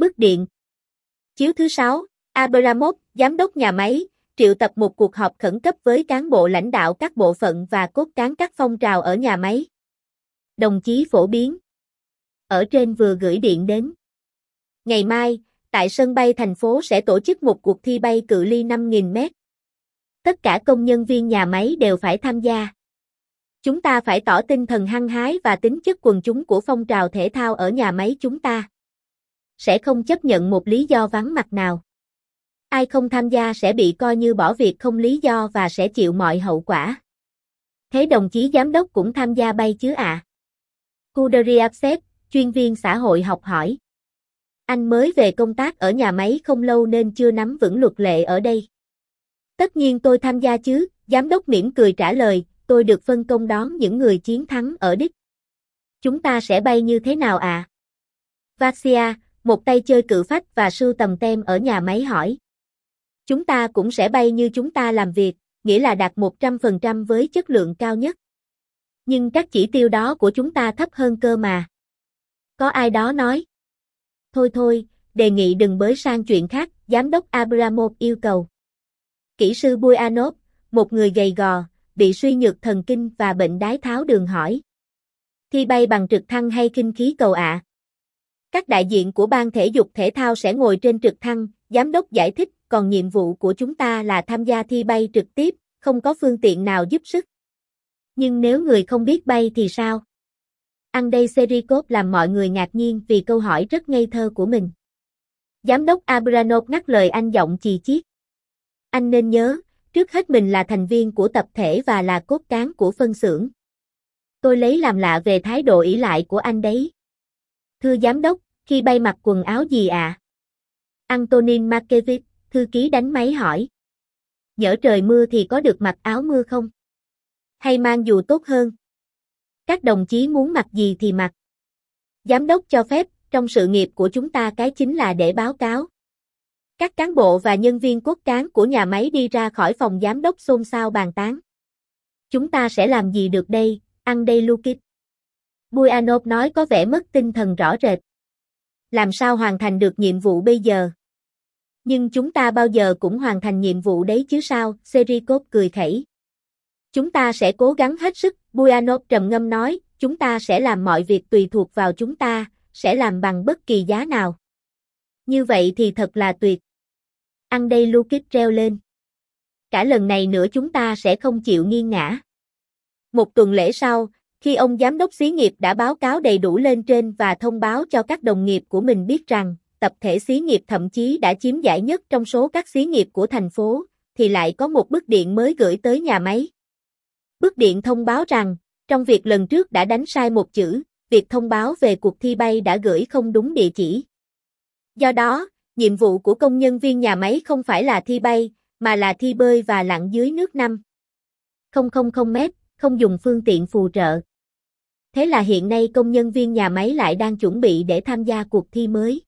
Bức điện Chiếu thứ 6, Abramov, giám đốc nhà máy, triệu tập một cuộc họp khẩn cấp với cán bộ lãnh đạo các bộ phận và cốt cán các phong trào ở nhà máy. Đồng chí phổ biến. Ở trên vừa gửi điện đến. Ngày mai, tại sân bay thành phố sẽ tổ chức một cuộc thi bay cự ly 5.000 mét. Tất cả công nhân viên nhà máy đều phải tham gia. Chúng ta phải tỏ tinh thần hăng hái và tính chất quần chúng của phong trào thể thao ở nhà máy chúng ta. Sẽ không chấp nhận một lý do vắng mặt nào. Ai không tham gia sẽ bị coi như bỏ việc không lý do và sẽ chịu mọi hậu quả. Thế đồng chí giám đốc cũng tham gia bay chứ ạ? À? Kudryavtsev, chuyên viên xã hội học hỏi. Anh mới về công tác ở nhà máy không lâu nên chưa nắm vững luật lệ ở đây. Tất nhiên tôi tham gia chứ, giám đốc mỉm cười trả lời, tôi được phân công đón những người chiến thắng ở đích. Chúng ta sẽ bay như thế nào à? Vaxia, một tay chơi cự phách và sưu tầm tem ở nhà máy hỏi. Chúng ta cũng sẽ bay như chúng ta làm việc, nghĩa là đạt 100% với chất lượng cao nhất. Nhưng các chỉ tiêu đó của chúng ta thấp hơn cơ mà. Có ai đó nói. Thôi thôi, đề nghị đừng bới sang chuyện khác, giám đốc Abramov yêu cầu. Kỹ sư Buyanov, một người gầy gò, bị suy nhược thần kinh và bệnh đái tháo đường hỏi. Thi bay bằng trực thăng hay kinh khí cầu ạ? À? Các đại diện của ban thể dục thể thao sẽ ngồi trên trực thăng, giám đốc giải thích, còn nhiệm vụ của chúng ta là tham gia thi bay trực tiếp, không có phương tiện nào giúp sức. Nhưng nếu người không biết bay thì sao? Andrei Serikov làm mọi người ngạc nhiên vì câu hỏi rất ngây thơ của mình. Giám đốc Abranov ngắt lời anh giọng chì chiết. Anh nên nhớ, trước hết mình là thành viên của tập thể và là cốt cán của phân xưởng. Tôi lấy làm lạ về thái độ ỷ lại của anh đấy. Thưa giám đốc, khi bay mặc quần áo gì ạ? À? Antonin Markevich, thư ký đánh máy hỏi. Nhỡ trời mưa thì có được mặc áo mưa không? Hay mang dù tốt hơn? Các đồng chí muốn mặc gì thì mặc. Giám đốc cho phép, trong sự nghiệp của chúng ta cái chính là để báo cáo. Các cán bộ và nhân viên cốt cán của nhà máy đi ra khỏi phòng giám đốc xôn xao bàn tán. Chúng ta sẽ làm gì được đây, ăn đây Lukit? Buyanov nói có vẻ mất tinh thần rõ rệt. Làm sao hoàn thành được nhiệm vụ bây giờ? Nhưng chúng ta bao giờ cũng hoàn thành nhiệm vụ đấy chứ sao, Serikov cười khẩy. Chúng ta sẽ cố gắng hết sức, Buyanov trầm ngâm nói, chúng ta sẽ làm mọi việc tùy thuộc vào chúng ta, sẽ làm bằng bất kỳ giá nào. Như vậy thì thật là tuyệt. Ăn đây Lukit treo lên. Cả lần này nữa chúng ta sẽ không chịu nghiêng ngã. Một tuần lễ sau, khi ông giám đốc xí nghiệp đã báo cáo đầy đủ lên trên và thông báo cho các đồng nghiệp của mình biết rằng, tập thể xí nghiệp thậm chí đã chiếm giải nhất trong số các xí nghiệp của thành phố, thì lại có một bức điện mới gửi tới nhà máy. Bức điện thông báo rằng, trong việc lần trước đã đánh sai một chữ, việc thông báo về cuộc thi bay đã gửi không đúng địa chỉ. Do đó, nhiệm vụ của công nhân viên nhà máy không phải là thi bay, mà là thi bơi và lặn dưới nước 5. 000 mét, không dùng phương tiện phù trợ. Thế là hiện nay công nhân viên nhà máy lại đang chuẩn bị để tham gia cuộc thi mới.